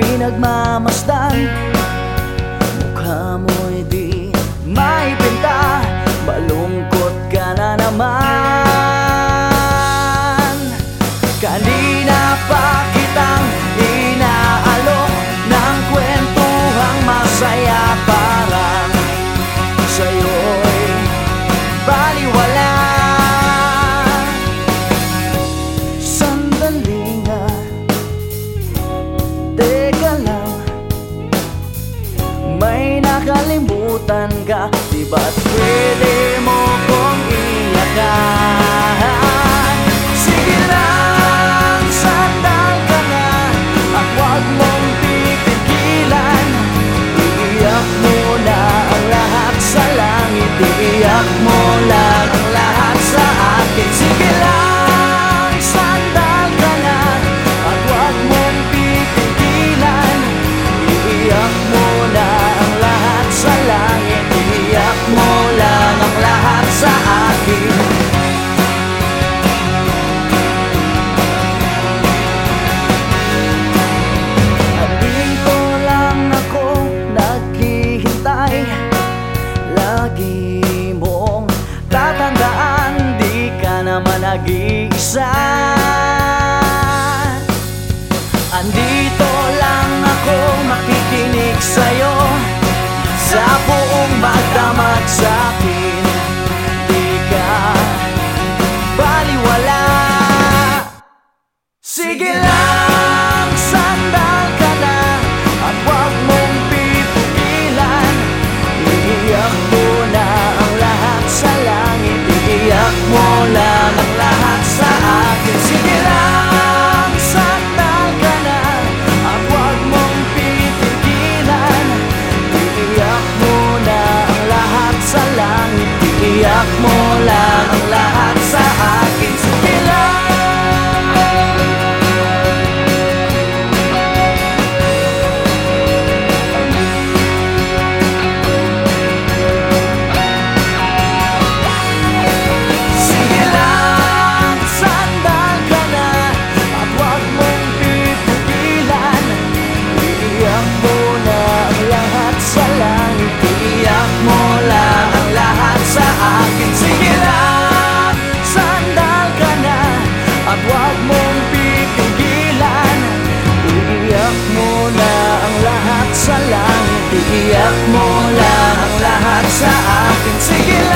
nagmamasdan Mukha mo'y di maipinta. Malungkot ka na naman. Kanina kalimutan ka Di ba't pwede mo kong ingatan Sige lang, sandal ka na At huwag mong titigilan Iiyak mo na ang lahat sa langit Iiyak mo na nag-iisa. Andito lang ako makikinig sa'yo. Sa can take it